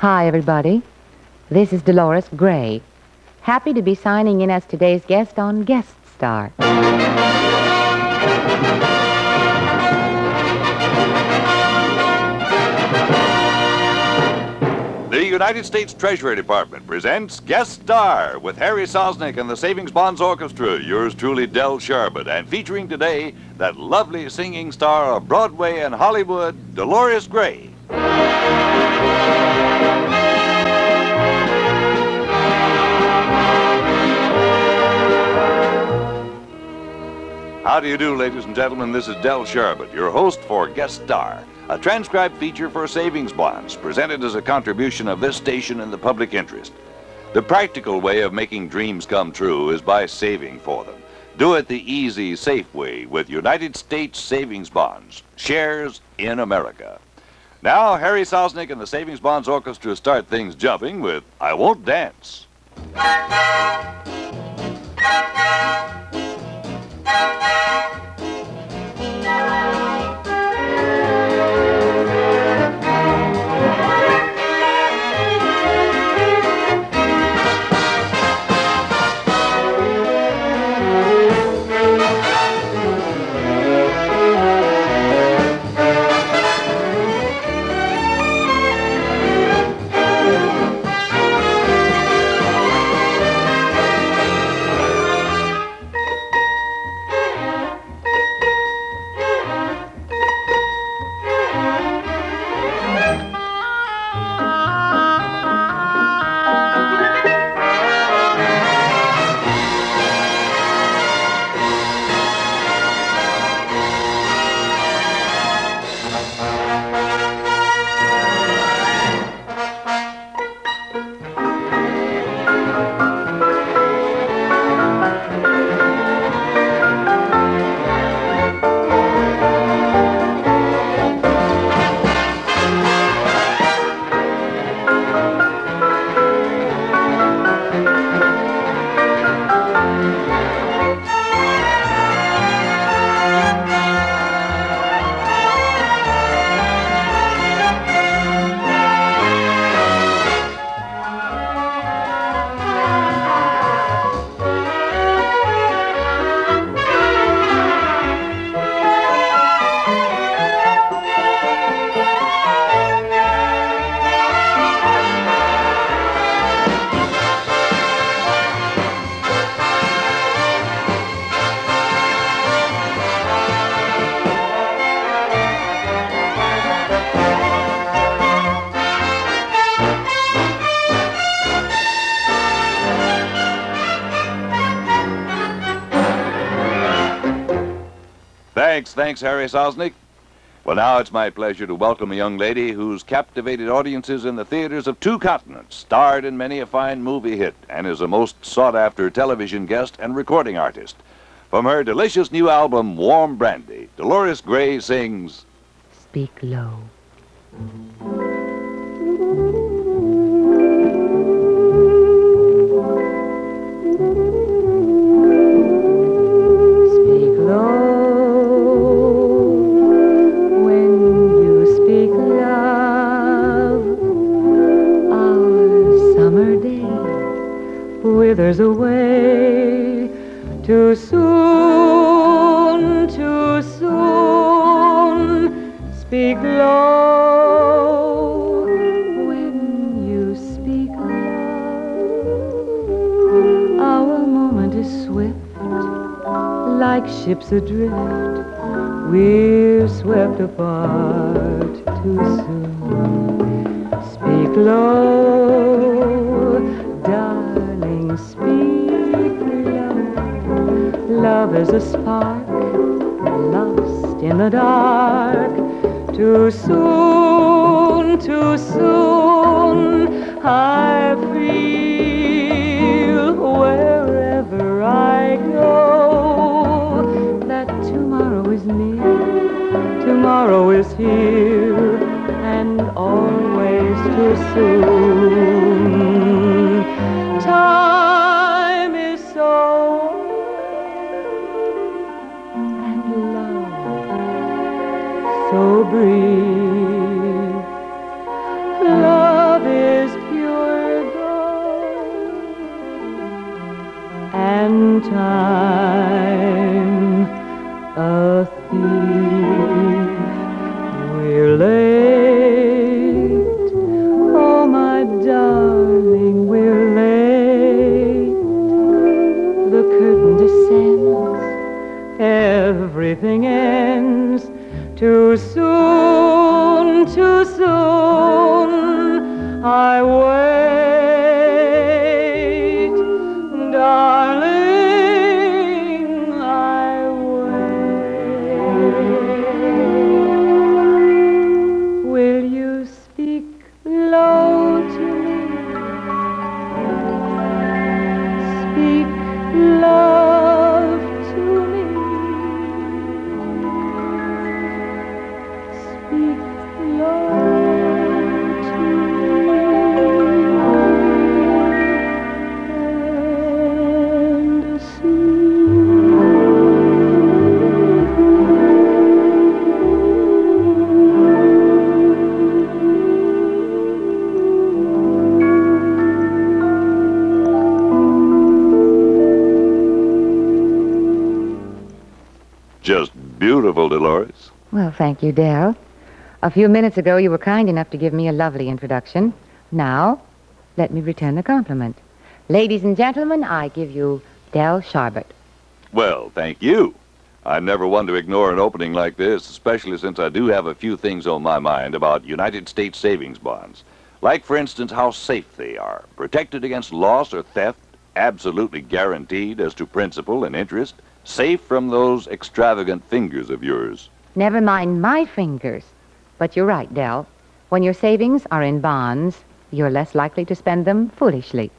Hi, everybody. This is Dolores Gray. Happy to be signing in as today's guest on Guest Star. The United States Treasury Department presents Guest Star with Harry Sosnick and the Savings Bonds Orchestra, yours truly, Del Sharbutt, and featuring today that lovely singing star of Broadway and Hollywood, Dolores Gray. How do you do, ladies and gentlemen? This is Del Sharbutt, your host for Guest Star, a transcribed feature for savings bonds presented as a contribution of this station in the public interest. The practical way of making dreams come true is by saving for them. Do it the easy, safe way with United States Savings Bonds, shares in America. Now, Harry Sosnick and the Savings Bonds Orchestra start things jumping with I Won't Dance. Thanks, thanks, Harry Sosnick. Well, now it's my pleasure to welcome a young lady who's captivated audiences in the theaters of two continents, starred in many a fine movie hit, and is a most sought after television guest and recording artist. From her delicious new album, Warm Brandy, Dolores Gray sings Speak low. Like ships adrift, we're swept apart too soon. Speak low, darling, speak low. Love is a spark lost in the dark. Too soon, too soon, I feel time. Well, thank you, Del. A few minutes ago, you were kind enough to give me a lovely introduction. Now, let me return the compliment. Ladies and gentlemen, I give you Del Sharbutt. Well, thank you. I'm never one to ignore an opening like this, especially since I do have a few things on my mind about United States savings bonds. Like, for instance, how safe they are, protected against loss or theft, absolutely guaranteed as to principal and interest, safe from those extravagant fingers of yours. Never mind my fingers. But you're right, Del. When your savings are in bonds, you're less likely to spend them foolishly.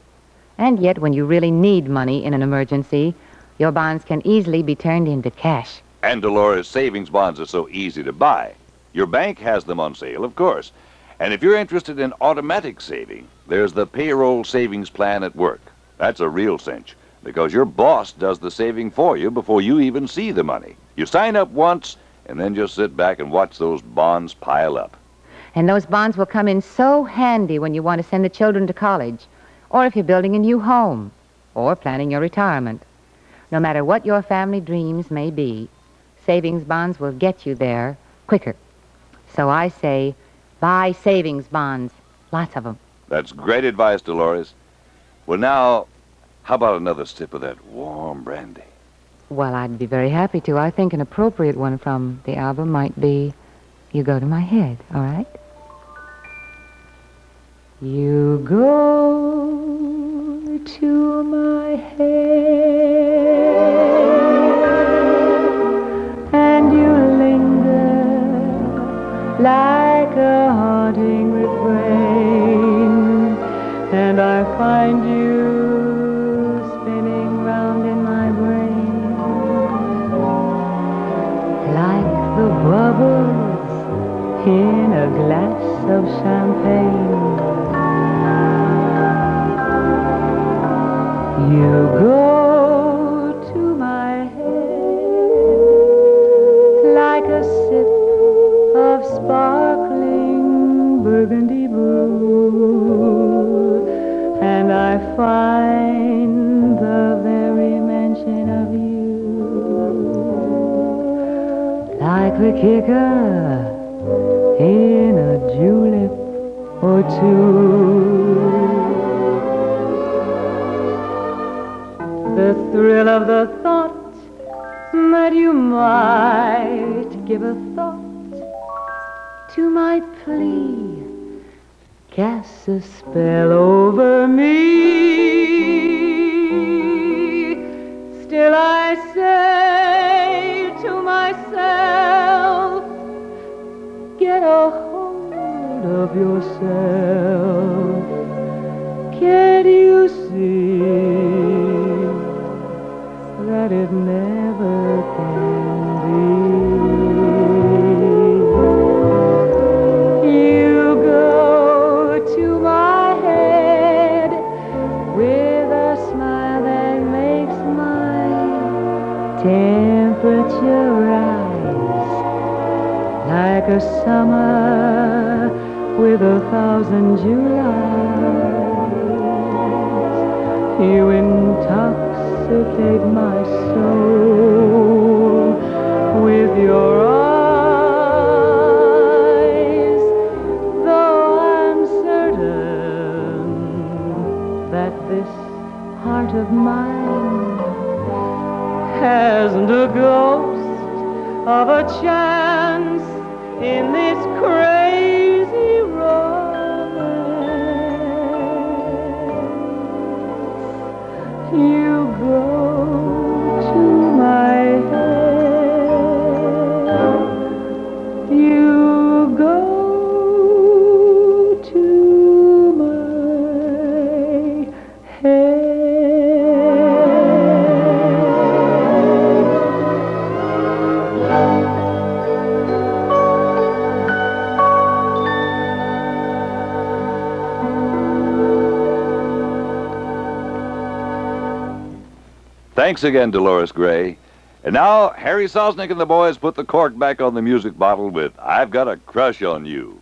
And yet, when you really need money in an emergency, your bonds can easily be turned into cash. And Dolores, savings bonds are so easy to buy. Your bank has them on sale, of course. And if you're interested in automatic saving, there's the payroll savings plan at work. That's a real cinch because your boss does the saving for you before you even see the money. You sign up once and then just sit back and watch those bonds pile up. And those bonds will come in so handy when you want to send the children to college, or if you're building a new home, or planning your retirement. No matter what your family dreams may be, savings bonds will get you there quicker. So I say, buy savings bonds. Lots of them. That's great advice, Dolores. Well, now, how about another sip of that warm brandy? Well, I'd be very happy to. I think an appropriate one from the album might be You Go to My Head, all right? You go to my head and you linger like burgundy brew, and I find the very mention of you like the kicker in a julep or two. The thrill of the thought that you might give a thought to my plea casts a spell over me. Still I say to myself, get a hold of yourself. Can't you see that it never intoxicate my soul with your eyes, though I'm certain that this heart of mine hasn't a ghost of a chance in this crazy romance. You go Thanks again, Dolores Gray. And now, Harry Sosnick and the boys put the cork back on the music bottle with I've Got a Crush on You.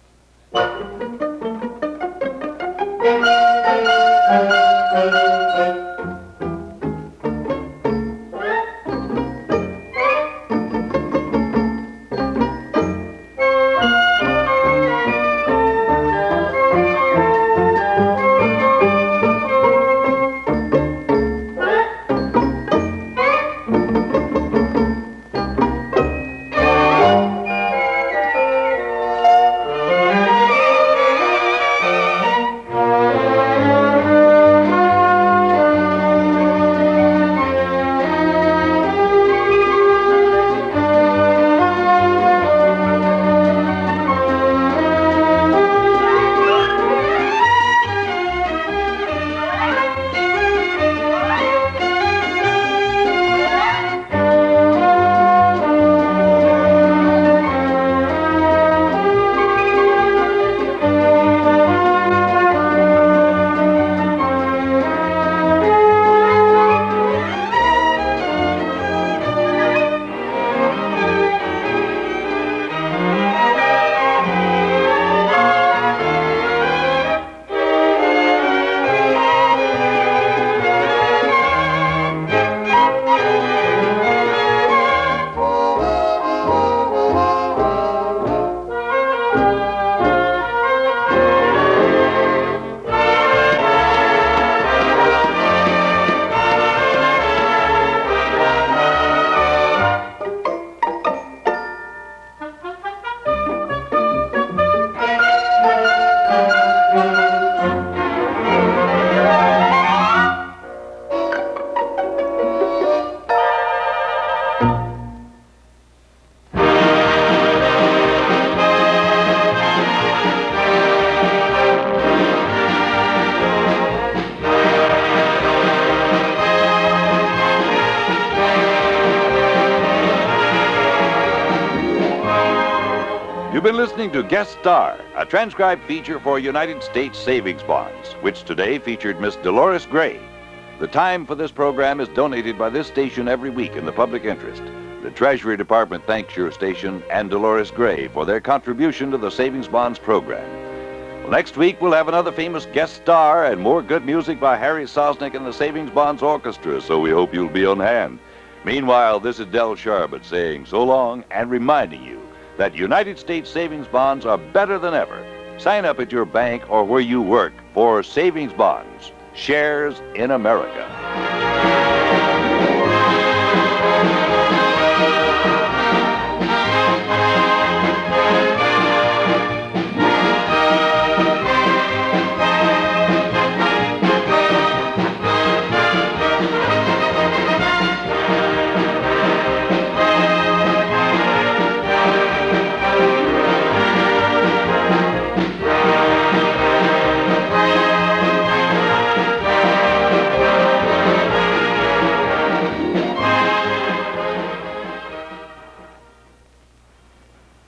Been listening to Guest Star, a transcribed feature for United States Savings Bonds, which today featured Miss Dolores Gray. The time for this program is donated by this station every week in the public interest. The Treasury Department thanks your station and Dolores Gray for their contribution to the Savings Bonds program. Well, next week, we'll have another famous guest star and more good music by Harry Sosnick and the Savings Bonds Orchestra, so we hope you'll be on hand. Meanwhile, this is Del Sharbutt saying so long and reminding you that United States savings bonds are better than ever. Sign up at your bank or where you work for savings bonds, shares in America.